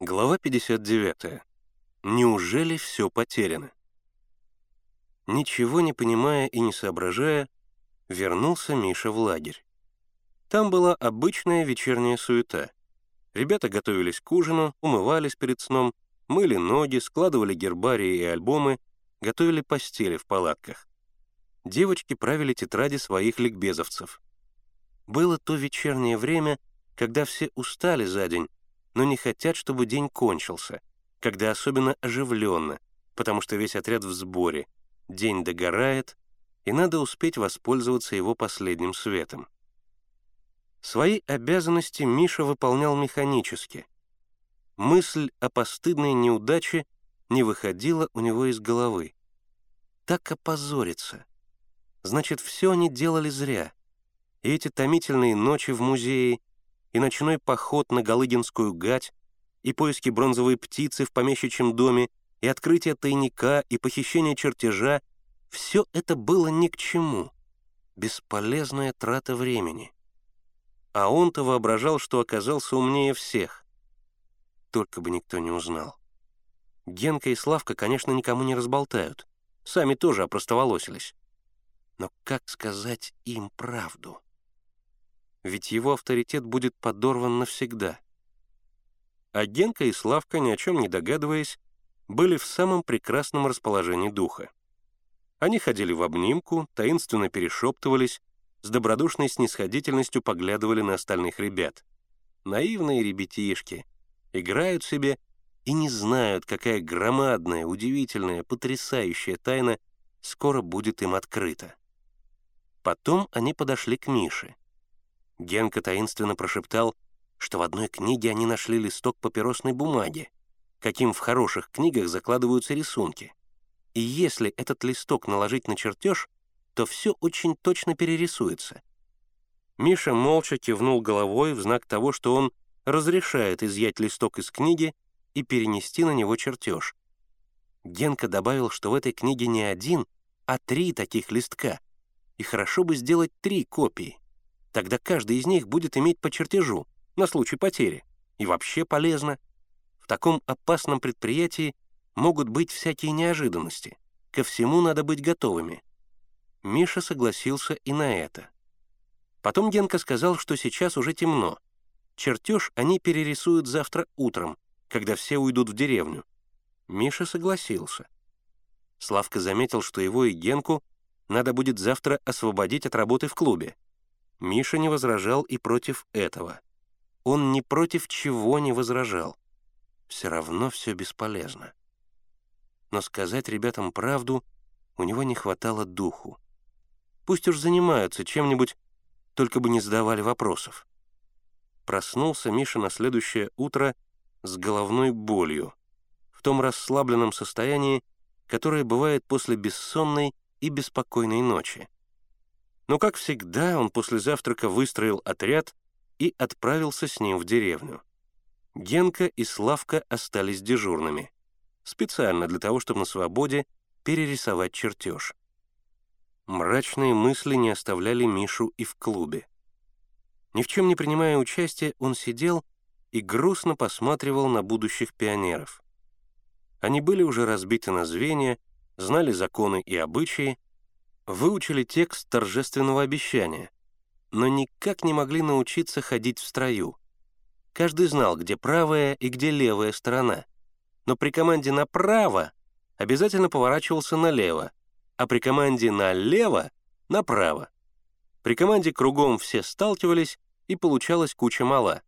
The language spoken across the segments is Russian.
Глава 59. Неужели все потеряно? Ничего не понимая и не соображая, вернулся Миша в лагерь. Там была обычная вечерняя суета. Ребята готовились к ужину, умывались перед сном, мыли ноги, складывали гербарии и альбомы, готовили постели в палатках. Девочки правили тетради своих ликбезовцев. Было то вечернее время, когда все устали за день, но не хотят, чтобы день кончился, когда особенно оживленно, потому что весь отряд в сборе, день догорает, и надо успеть воспользоваться его последним светом. Свои обязанности Миша выполнял механически. Мысль о постыдной неудаче не выходила у него из головы. Так опозориться. Значит, все они делали зря. И эти томительные ночи в музее, и ночной поход на Галыгинскую гать, и поиски бронзовой птицы в помещичьем доме, и открытие тайника, и похищение чертежа — все это было ни к чему. Бесполезная трата времени. А он-то воображал, что оказался умнее всех. Только бы никто не узнал. Генка и Славка, конечно, никому не разболтают. Сами тоже опростоволосились. Но как сказать им правду? Ведь его авторитет будет подорван навсегда. А Генка и Славка, ни о чем не догадываясь, были в самом прекрасном расположении духа. Они ходили в обнимку, таинственно перешептывались, с добродушной снисходительностью поглядывали на остальных ребят. Наивные ребятишки, играют себе и не знают, какая громадная, удивительная, потрясающая тайна скоро будет им открыта. Потом они подошли к Мише — Генка таинственно прошептал, что в одной книге они нашли листок папиросной бумаги, каким в хороших книгах закладываются рисунки. И если этот листок наложить на чертеж, то все очень точно перерисуется. Миша молча кивнул головой в знак того, что он разрешает изъять листок из книги и перенести на него чертеж. Генка добавил, что в этой книге не один, а три таких листка, и хорошо бы сделать три копии. Тогда каждый из них будет иметь по чертежу на случай потери. И вообще полезно. В таком опасном предприятии могут быть всякие неожиданности. Ко всему надо быть готовыми. Миша согласился и на это. Потом Генка сказал, что сейчас уже темно. Чертеж они перерисуют завтра утром, когда все уйдут в деревню. Миша согласился. Славка заметил, что его и Генку надо будет завтра освободить от работы в клубе. Миша не возражал и против этого. Он ни против чего не возражал. Все равно все бесполезно. Но сказать ребятам правду у него не хватало духу. Пусть уж занимаются чем-нибудь, только бы не задавали вопросов. Проснулся Миша на следующее утро с головной болью, в том расслабленном состоянии, которое бывает после бессонной и беспокойной ночи. Но, как всегда, он после завтрака выстроил отряд и отправился с ним в деревню. Генка и Славка остались дежурными, специально для того, чтобы на свободе перерисовать чертеж. Мрачные мысли не оставляли Мишу и в клубе. Ни в чем не принимая участия, он сидел и грустно посматривал на будущих пионеров. Они были уже разбиты на звенья, знали законы и обычаи, выучили текст торжественного обещания, но никак не могли научиться ходить в строю. Каждый знал, где правая и где левая сторона, но при команде «направо» обязательно поворачивался налево, а при команде «налево» — направо. При команде кругом все сталкивались, и получалась куча мала.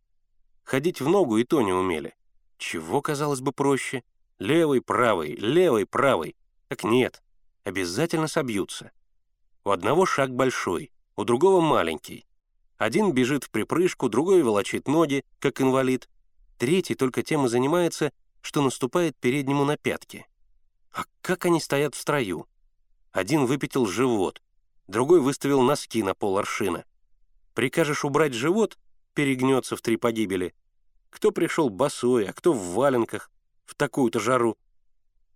Ходить в ногу и то не умели. Чего, казалось бы, проще? Левый, правый, левый, правый. Так нет, обязательно собьются. У одного шаг большой, у другого маленький. Один бежит в припрыжку, другой волочит ноги, как инвалид. Третий только тем и занимается, что наступает переднему на пятки. А как они стоят в строю? Один выпятил живот, другой выставил носки на пол аршина. Прикажешь убрать живот — перегнется в три погибели. Кто пришел босой, а кто в валенках, в такую-то жару.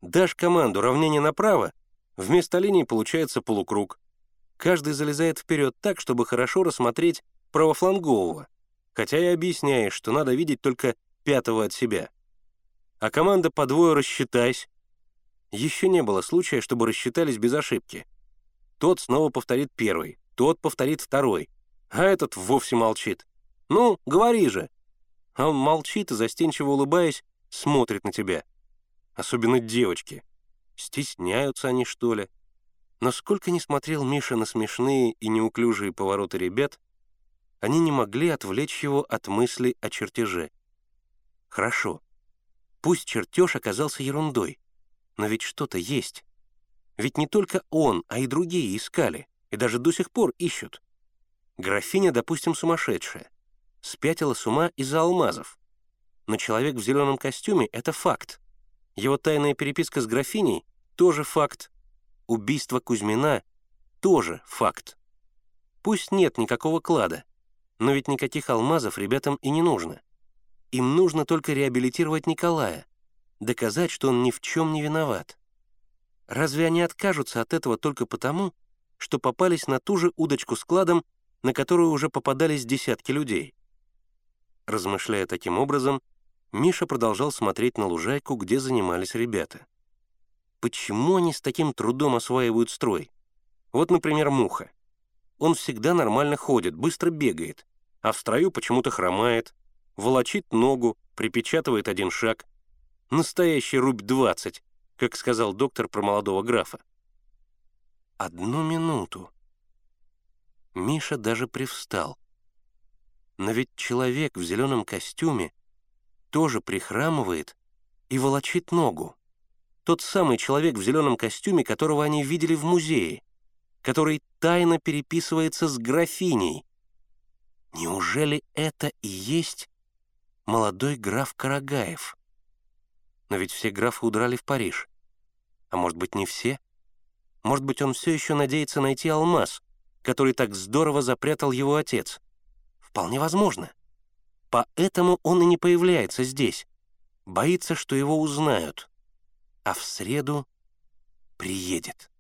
Дашь команду равнение направо, вместо линии получается полукруг. Каждый залезает вперед так, чтобы хорошо рассмотреть правофлангового, хотя и объясняешь, что надо видеть только пятого от себя. а команда по двое рассчитайся. Еще не было случая, чтобы рассчитались без ошибки. Тот снова повторит первый, тот повторит второй, а этот вовсе молчит. «Ну, говори же!» А он молчит и, застенчиво улыбаясь, смотрит на тебя. Особенно девочки. Стесняются они, что ли? Но сколько ни смотрел Миша на смешные и неуклюжие повороты ребят, они не могли отвлечь его от мысли о чертеже. Хорошо. Пусть чертеж оказался ерундой, но ведь что-то есть. Ведь не только он, а и другие искали, и даже до сих пор ищут. Графиня, допустим, сумасшедшая. Спятила с ума из-за алмазов. Но человек в зеленом костюме — это факт. Его тайная переписка с графиней — тоже факт. Убийство Кузьмина — тоже факт. Пусть нет никакого клада, но ведь никаких алмазов ребятам и не нужно. Им нужно только реабилитировать Николая, доказать, что он ни в чем не виноват. Разве они откажутся от этого только потому, что попались на ту же удочку с кладом, на которую уже попадались десятки людей? Размышляя таким образом, Миша продолжал смотреть на лужайку, где занимались ребята. Почему они с таким трудом осваивают строй? Вот, например, Муха. Он всегда нормально ходит, быстро бегает, а в строю почему-то хромает, волочит ногу, припечатывает один шаг. Настоящий рубь 20, как сказал доктор про молодого графа. Одну минуту. Миша даже привстал. Но ведь человек в зеленом костюме тоже прихрамывает и волочит ногу. Тот самый человек в зеленом костюме, которого они видели в музее, который тайно переписывается с графиней. Неужели это и есть молодой граф Карагаев? Но ведь все графы удрали в Париж. А может быть, не все? Может быть, он все еще надеется найти алмаз, который так здорово запрятал его отец? Вполне возможно. Поэтому он и не появляется здесь. Боится, что его узнают. А в среду приедет.